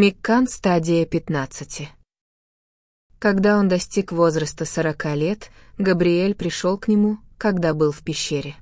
Миккан стадия 15. Когда он достиг возраста 40 лет, Габриэль пришел к нему, когда был в пещере.